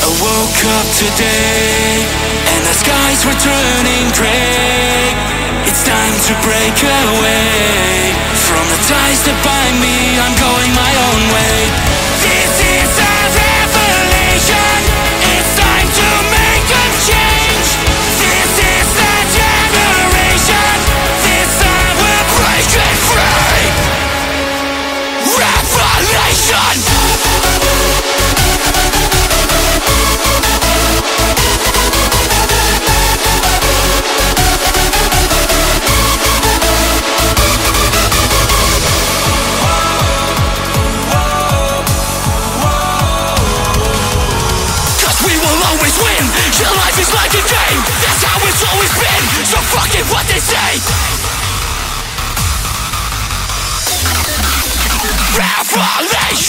I woke up today and the skies were turning gray. It's time to break away.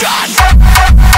God.